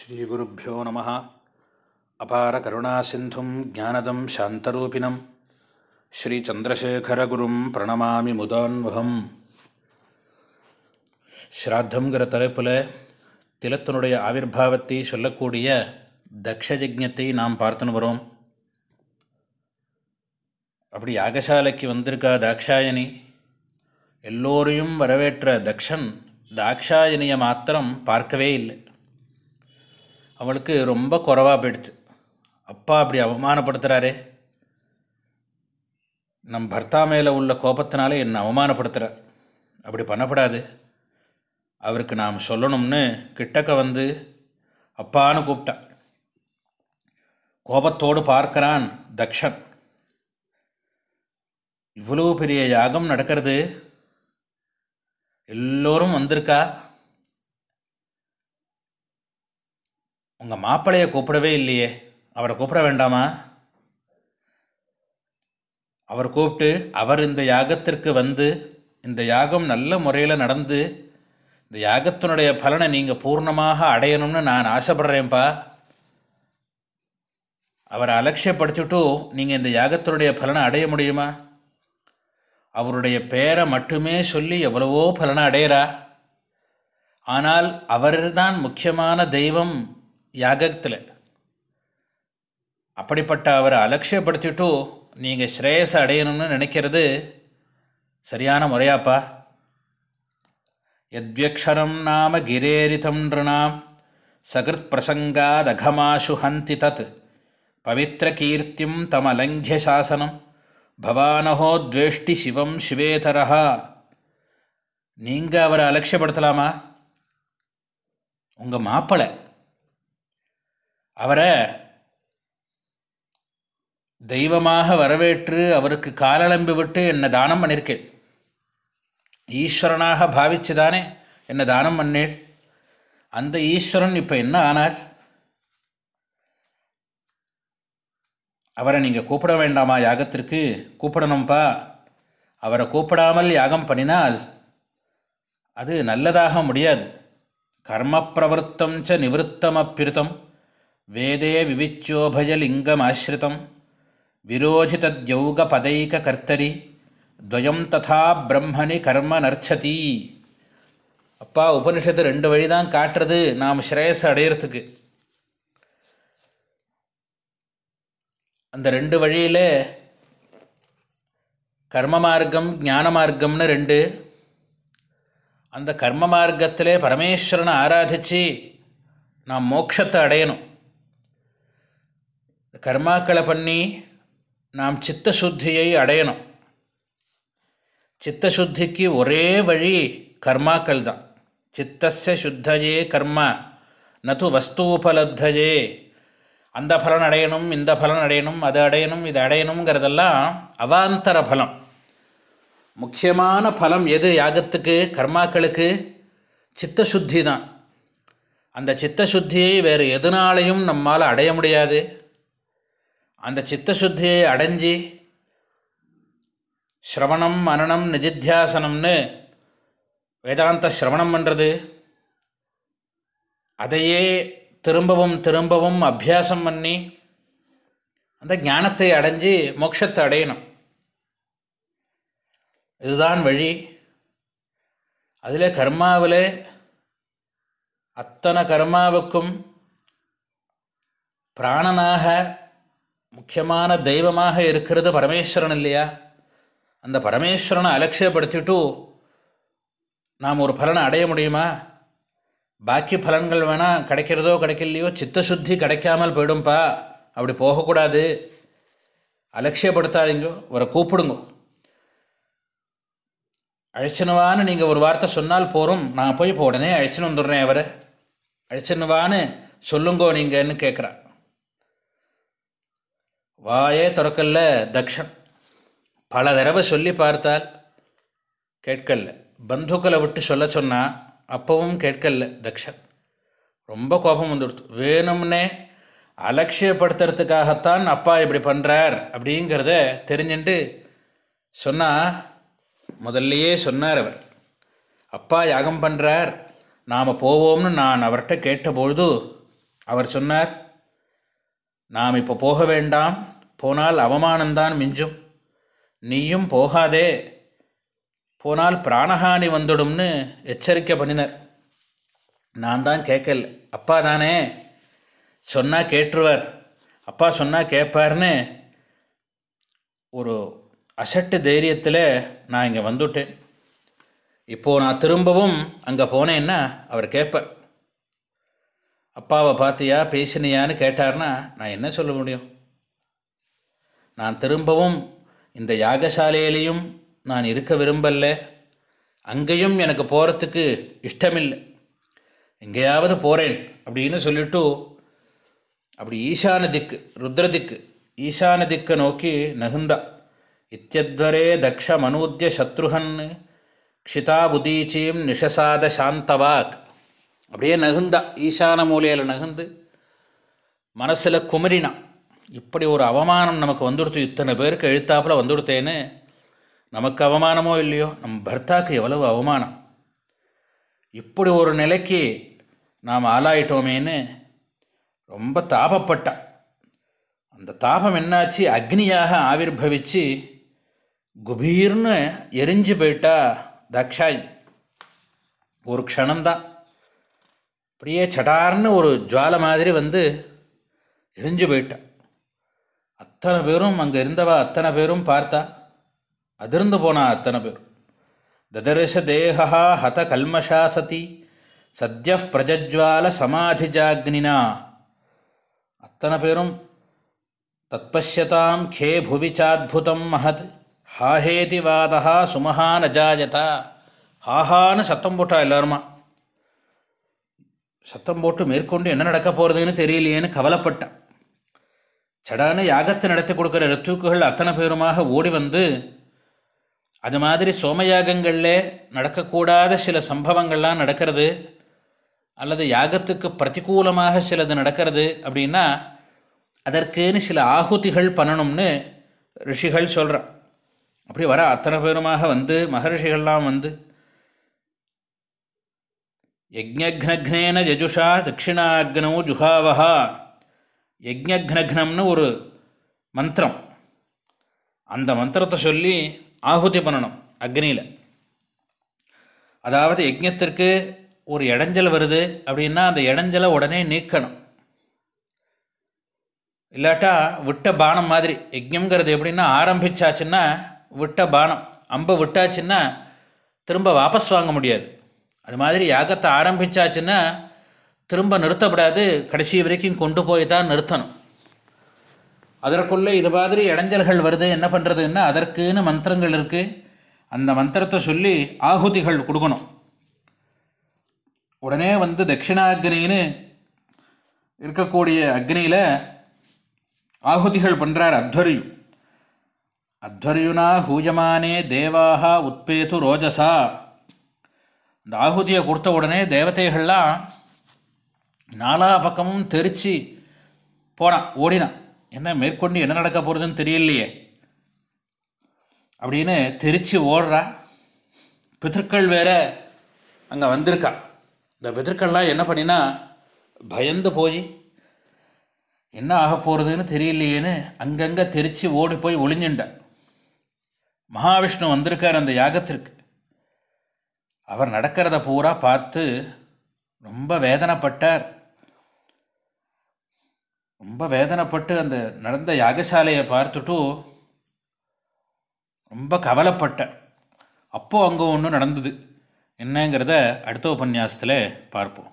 ஸ்ரீகுருப்போ நம. அபார கருணா சிந்தும் ஜானதம் சாந்தரூபிணம். ஸ்ரீச்சந்திரசேகரகுரும் பிரணமாமி முதான்வகம். ஸ்ராத்தங்கிற தலைப்பில் திலத்தினுடைய ஆவிர்வாவத்தை சொல்லக்கூடிய தக்ஷயஜத்தை நாம் பார்த்துன்னு வரோம். அப்படி யாகசாலைக்கு வந்திருக்கா தாக்ஷாயணி? எல்லோரையும் வரவேற்ற தக்ஷன் தாக்ஷாயணியை மாத்திரம் பார்க்கவே இல்லை. அவளுக்கு ரொம்ப குறவாக போயிடுச்சு. அப்பா அப்படி அவமானப்படுத்துகிறாரே நம் பர்த்தா மேலே உள்ள கோபத்தினாலே என்னை அவமானப்படுத்துகிறார் அப்படி பண்ணப்படாது. அவருக்கு நாம் சொல்லணும்னு கிட்டக்க வந்து அப்பான்னு கூப்பிட்டான் கோபத்தோடு பார்க்கிறான் தக்ஷன். இவ்வளோ பெரிய யாகம் நடக்கிறது? எல்லோரும் வந்திருக்கா? உங்கள் மாப்பிள்ளையை கூப்பிடவே இல்லையே. அவரை கூப்பிட வேண்டாமா? அவர் கூப்பிட்டு அவர் இந்த யாகத்திற்கு வந்து இந்த யாகம் நல்ல முறையில் நடந்து இந்த யாகத்தினுடைய பலனை நீங்கள் பூர்ணமாக அடையணும்னு நான் ஆசைப்படுறேன்ப்பா. அவரை அலட்சியப்படுத்திவிட்டு நீங்கள் இந்த யாகத்தினுடைய பலனை அடைய முடியுமா? அவருடைய பெயரை மட்டுமே சொல்லி எவ்வளவோ பலனை அடையிறா. ஆனால் அவர்தான் முக்கியமான தெய்வம். யாகத்தில். அப்படிப்பட்ட அவரை அலட்சியப்படுத்திட்டு நீங்கள் ஸ்ரேயஸை அடையணும்னு நினைக்கிறது சரியான முறையாப்பா. யத்யக்ஷரம் நாம கிரேரிதம் நிருணாம் சகிருத் பிரசங்காதகமாஷு ஹந்தி தத் பவித்திர கீர்த்திம் தமலங்கிய சாசனம் பவானஹோ துவேஷ்டி சிவம் சிவேதரா நீங்கள் அவரை அலட்சியப்படுத்தலாமா? உங்கள் மாப்பிள்ளை அவரை தெய்வமாக வரவேற்று அவருக்கு காலளம்பி விட்டு என்னை தானம் பண்ணியிருக்கேன் ஈஸ்வரனாக பாவிச்சுதானே என்னை தானம் பண்ணேன். அந்த ஈஸ்வரன் இப்போ என்ன ஆனார்? அவரை நீங்கள் கூப்பிட வேண்டாமா யாகத்திற்கு? கூப்பிடணும்ப்பா அவரை கூப்பிடாமல் யாகம் பண்ணினால் அது நல்லதாக முடியாது. கர்ம பிரவருத்தம் ச நிவத்தமப்பிருத்தம் வேதே விவிச்சோபயலிங்கமாசிரிதம் விரோஜிதத்யௌகபதைக்கர்த்தரி துவயம் ததா பிரம்மணி கர்ம நர்ச்சதி। அப்பா உபனிஷத்து ரெண்டு வழி தான் காட்டுறது. நாம் ஸ்ரேயஸ் அடையிறதுக்கு. அந்த ரெண்டு வழியில் கர்ம மார்க்கம் ஞான மார்க்கம்னு ரெண்டு. அந்த கர்ம மார்க்கத்திலே பரமேஸ்வரனை ஆராதித்து நாம் மோட்சத்தை அடையணும். கர்மாக்களை பண்ணி நாம் சித்த சுத்தியை அடையணும். சித்த சுத்திக்கு ஒரே வழி கர்மாக்கள் தான். சித்தச சுத்தையே கர்மா நது வஸ்தூபலப்தையே அந்த பலன் அடையணும் இந்த பலன் அடையணும் அது அடையணும் இது அடையணுங்கிறதெல்லாம் அவாந்தர பலம். முக்கியமான பலம் எது யாகத்துக்கு கர்மாக்களுக்கு? சித்தசுத்தி தான். அந்த சித்தசுத்தியை வேறு எதனாலையும் நம்மால் அடைய முடியாது. அந்த சித்தசுத்தியை அடைஞ்சி ஸ்ரவணம் மனநம் நிதித்தியாசனம்னு வேதாந்த ஸ்ரவணம் பண்ணுறது அதையே திரும்பவும் திரும்பவும் அபியாசம் பண்ணி அந்த ஞானத்தை அடைஞ்சி மோட்சத்தை அடையணும். இதுதான் வழி. அதில் கர்மாவில் அத்தனை கர்மாவுக்கும் பிராணனாக முக்கியமான தெய்வமாக இருக்கிறது பரமேஸ்வரன் இல்லையா? அந்த பரமேஸ்வரனை அலட்சியப்படுத்திட்டு நாம் ஒரு பலனை அடைய முடியுமா? பாக்கி பலன்கள் வேணால் கிடைக்கிறதோ கிடைக்கலையோ சித்தசுத்தி கிடைக்காமல் போயிடும்பா. அப்படி போகக்கூடாது. அலட்சியப்படுத்தாதீங்க. அவரை கூப்பிடுங்க. அழைச்சினுவான்னு நீங்கள் ஒரு வார்த்தை சொன்னால் போகிறோம் நான் போய் இப்போ உடனே அழைச்சின்னு வந்துடுறேன் அவரை. அழைச்சினுவான்னு சொல்லுங்கோ நீங்கள்னு கேட்குறான் வாயே திறக்கல்ல தக்ஷன். பல தடவை சொல்லி பார்த்தால் கேட்கல பந்துக்களை விட்டு சொல்ல சொன்னால் அப்பவும் கேட்கல தக்ஷன். ரொம்ப கோபம் வந்துடுத்து. வேணும்னே அலட்சியப்படுத்துறதுக்காகத்தான் அப்பா இப்படி பண்ணுறார் அப்படிங்கிறத தெரிஞ்சுட்டு சொன்னால் முதல்லையே சொன்னார் அவர். அப்பா யாகம் பண்ணுறார் நாம் போவோம்னு நான் அவர்கிட்ட கேட்டபொழுது அவர் சொன்னார் நாம் இப்போ போக வேண்டாம். போனால் அவமானந்தான் மிஞ்சும். நீயும் போகாதே. போனால் பிராணஹானி வந்துடும்னு எச்சரிக்கை பண்ணினர். நான் தான் கேட்கல. அப்பா தானே. சொன்னால் கேட்டுருவார். அப்பா சொன்னால் கேட்பார்னு ஒரு அசட்டு தைரியத்தில் நான் இங்கே வந்துட்டேன். இப்போது நான் திரும்பவும் அங்கே போனேன்னா அவர் கேட்பார். அப்பாவை பார்த்தியா பேசினியான்னு கேட்டார்னா நான் என்ன சொல்ல முடியும்? நான் திரும்பவும் இந்த யாகசாலையிலையும் நான் இருக்க விரும்பல. அங்கேயும் எனக்கு போகிறதுக்கு இஷ்டமில்லை. எங்கேயாவது போகிறேன் அப்படின்னு சொல்லிட்டு அப்படி ஈசான திக்கு ருத்ர திக்கு ஈசான திக்கை நோக்கி நகுந்தா. இத்தியத்வரே தக்ஷ மனூத்திய சத்ருகன் க்ஷிதா உதீச்சீம் நிஷசாத சாந்தவாக். அப்படியே நகுந்தா ஈசான மூலையில் நகுந்து மனசில் குமரினா இப்படி ஒரு அவமானம் நமக்கு வந்துடுத்து இத்தனை பேருக்கு எழுத்தாப்பில் வந்துடுத்தேன்னு நமக்கு அவமானமோ இல்லையோ நம்ம பர்த்தாக்கு எவ்வளவு அவமானம். இப்படி ஒரு நிலைக்கு நாம் ஆளாயிட்டோமேன்னு ரொம்ப தாபப்பட்டான் அந்த தாபம் என்னாச்சு? அக்னியாக ஆவிர்வவிச்சு குபீர்னு எரிஞ்சு போயிட்டா தக்ஷாய். ஒரு க்ஷணம்தான். அப்படியே சட்டார்னு ஒரு ஜுவாலை மாதிரி வந்து எரிஞ்சு போயிட்டான் அத்தனை பேரும் அங்கே இருந்தவா அத்தனை பேரும் பார்த்தா அதிர்ந்து போனா அத்தனை பேரும். ததர்ஷ தேகா ஹத கல்மஷா சதி சத்ய பிரஜஜ்வால சமாதி ஜாக்னினா அத்தனை பேரும் தத்பஷ்யதாம் கே புவி சாத்புதம் மகத் ஹாஹேதி வாதா சுமஹான் அஜாயதா ஹாஹான்னு சத்தம் போட்டா எல்லாருமா. சத்தம் போட்டு மேற்கொண்டு என்ன நடக்க போகிறதுன்னு தெரியலையேன்னு கவலைப்பட்டான். சடான யாகத்தை நடத்தி கொடுக்குற ரத்துக்குகள் அத்தனை பேருமாக ஓடி வந்து அது மாதிரி சோமயாகங்களில் நடக்கக்கூடாத சில சம்பவங்கள்லாம் நடக்கிறது அல்லது யாகத்துக்கு பிரதிகூலமாக சிலது நடக்கிறது அப்படின்னா அதற்குன்னு சில ஆகுதிகள் பண்ணணும்னு ரிஷிகள் சொல்கிறான் அப்படி வர அத்தனை பேருமாக வந்து மகரிஷிகள்லாம் வந்து யஜ்ஞக்னக்னேன யஜுஷா தட்சிணாக்னோ ஜுஹாவஹா. யஜ்ஞக்னக்னம்னு ஒரு மந்திரம். அந்த மந்திரத்தை சொல்லி ஆகுதி பண்ணணும் அக்னியில். அதாவது யஜ்ஞத்திற்கு ஒரு இடைஞ்சல் வருது அப்படின்னா அந்த இடைஞ்சலை உடனே நீக்கணும். இல்லாட்டா விட்ட பானம் மாதிரி. யஜ்யங்கிறது எப்படின்னா ஆரம்பிச்சாச்சுன்னா விட்ட பானம். அம்பை விட்டாச்சுன்னா திரும்ப வாபஸ் வாங்க முடியாது. அது மாதிரி யாகத்தை ஆரம்பித்தாச்சுன்னா திரும்ப நிறுத்தப்படாது. கடைசி வரைக்கும் கொண்டு போய் தான் நிறுத்தணும். அதற்குள்ளே இது மாதிரி இடைஞ்சல்கள் வருது. என்ன பண்ணுறதுன்னா அதற்குன்னு மந்திரங்கள் இருக்குது அந்த மந்திரத்தை சொல்லி ஆகுதிகள் கொடுக்கணும். உடனே வந்து தட்சிணாக்னின்னு இருக்கக்கூடிய அக்னியில் ஆகுதிகள் பண்ணுறார் அத்வரியு. அத்வரியுனா ஹூயமானே தேவாக உத்பேது ரோஜசா. இந்த ஆகுதியை கொடுத்த உடனே தேவதைகள்லாம் நாலா பக்கமும் தெரிச்சு போனான் ஓடினான். என்ன மேற்கொண்டு என்ன நடக்க போகிறதுன்னு தெரியலையே. அப்படின்னு தெரிச்சு ஓடுறா. பிதற்கள் வேற அங்கே வந்திருக்கா. இந்த பித்திருக்கள்லாம் என்ன பண்ணினா பயந்து போய் என்ன ஆக போகிறதுன்னு தெரியலையேன்னு அங்கங்கே தெரிச்சு ஓடி போய் ஒளிஞ்சுண்டான் மகாவிஷ்ணு வந்திருக்கார் அந்த யாகத்திற்கு. அவர் நடக்கிறத பூரா பார்த்து ரொம்ப வேதனைப்பட்டார். ரொம்ப வேதனைப்பட்டு அந்த நடந்த யாகசாலையை பார்த்துட்டு ரொம்ப கவலைப்பட்ட அப்போது அங்கே ஒன்று நடந்தது. என்னங்கிறத அடுத்த உபன்யாசத்தில் பார்ப்போம்.